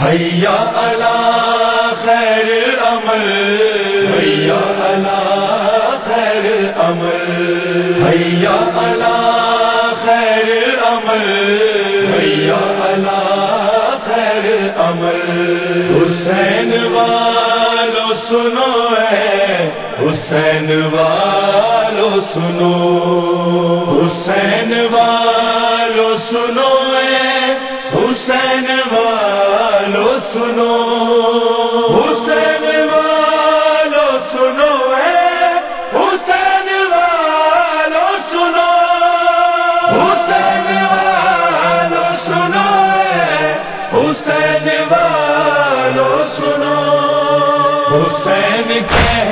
حیا اللہ خیر عمل حیا اللہ خیر عمل حیا اللہ خیر عمل حیا اللہ خیر عمل حسین والو سنو ہے حسین والو سنو حسین والو سنو ہے حسین سنو، حسین والو سنو اے حسین والو سنو، حسین والو سنو اے حسین والو سنو۔ حسین کہتے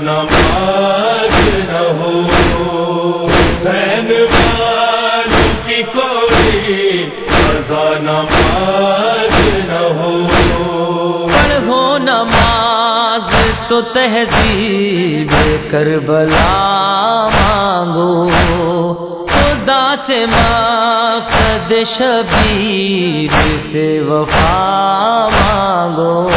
نماز نہ ہو۔ حسین والوں کی کوئی رضا نماز نہ ہو۔ پڑھو نماز تو تہذیب کربلا مانگو۔ خدا سے مقصد شبیر سے وفا مانگو۔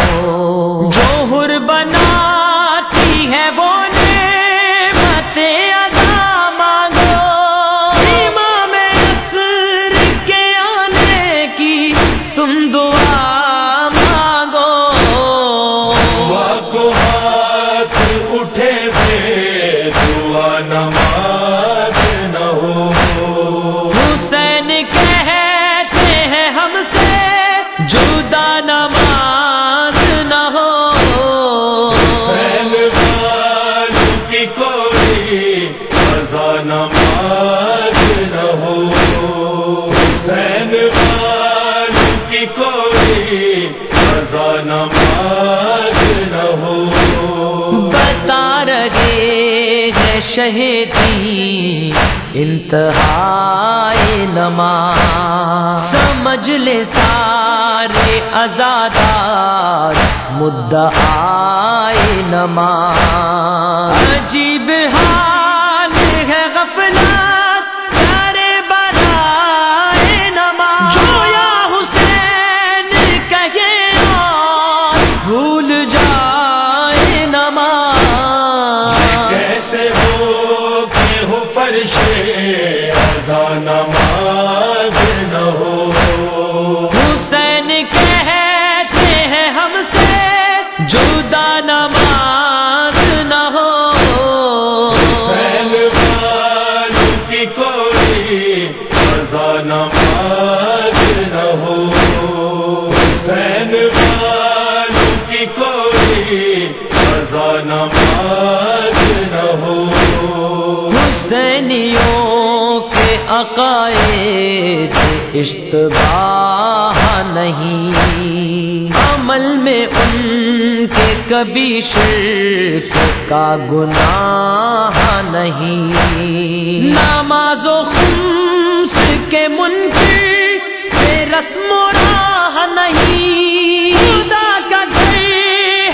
رہے شہیدی انتہائی نما سمجھ لے سارے آزادار مدعائی نما عجیب ہاں عقائد اشتباہ نہیں۔ عمل میں ان کبھی شرک کا گناہ نہیں۔ نماز و خمس کے منکر سے رسم و راہ نہیں۔ خدا کا گھر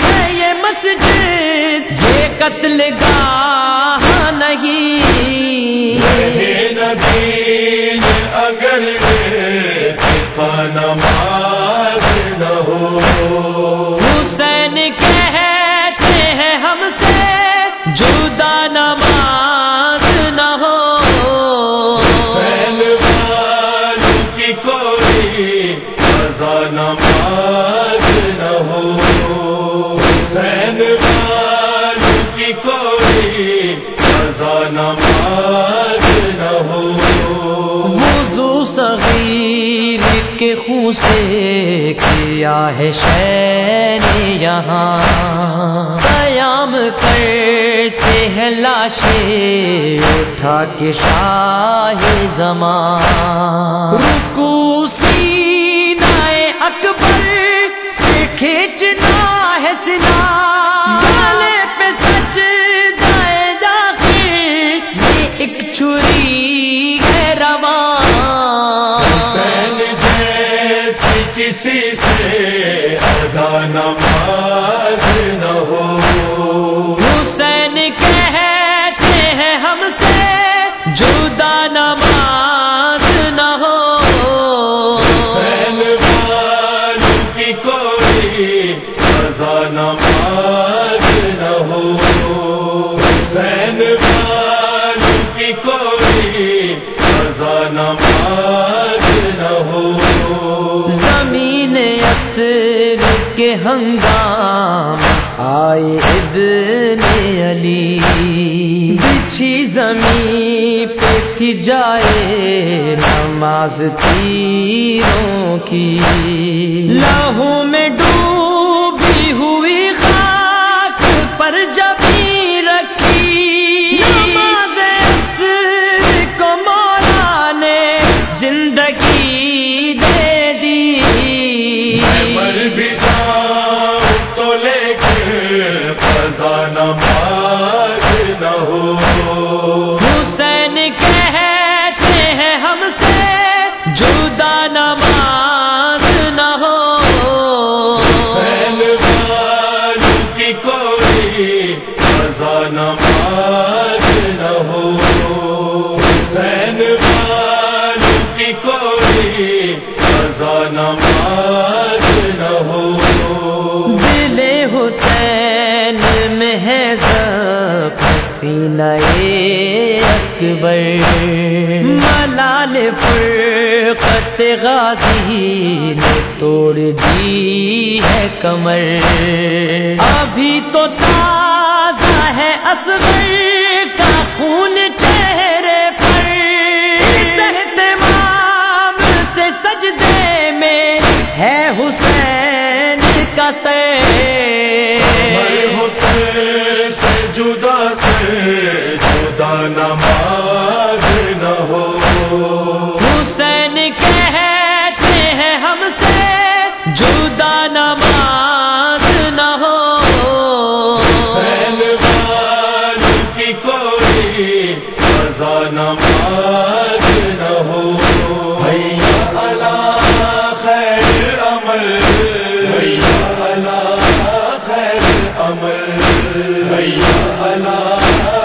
ہے یہ مسجد، یہ قتل گاہ نہیں۔ نبی، اگر جدا نماز نہ ہو۔ کی کوئی رضا نماز نہ ہو۔ والوں کی کوئی رضا نماز نہ ہو۔ وضو صغیر کے خون سے کیا ہے شین یہاں۔ تھا کہ شاہ زمان ہنگام۔ آئے ابن علی۔ بچھی زمین پہ کی جائے نماز تیروں کی۔ لاہوں میں ڈوبی فضا نماز نہ ہو۔ حسین کہتے ہیں ہم سے جدا نماز نہ ہو۔ حسین والوں کی کوئی فضا نماز سینہ اکبر۔ ملال فرقت غازی نے توڑ دی ہے کمر۔ ابھی تو تازہ ہے اصغر۔ جدا سے جدا نماز نہ ہو۔ حسین کہتے ہیں ہم سے جدا نماز نہ ہو۔ حسین والوں کی کوئی سزا نماز نہ ہو۔ خیر عمل۔ حیا اللہ خیر عمل۔ حیا اللہ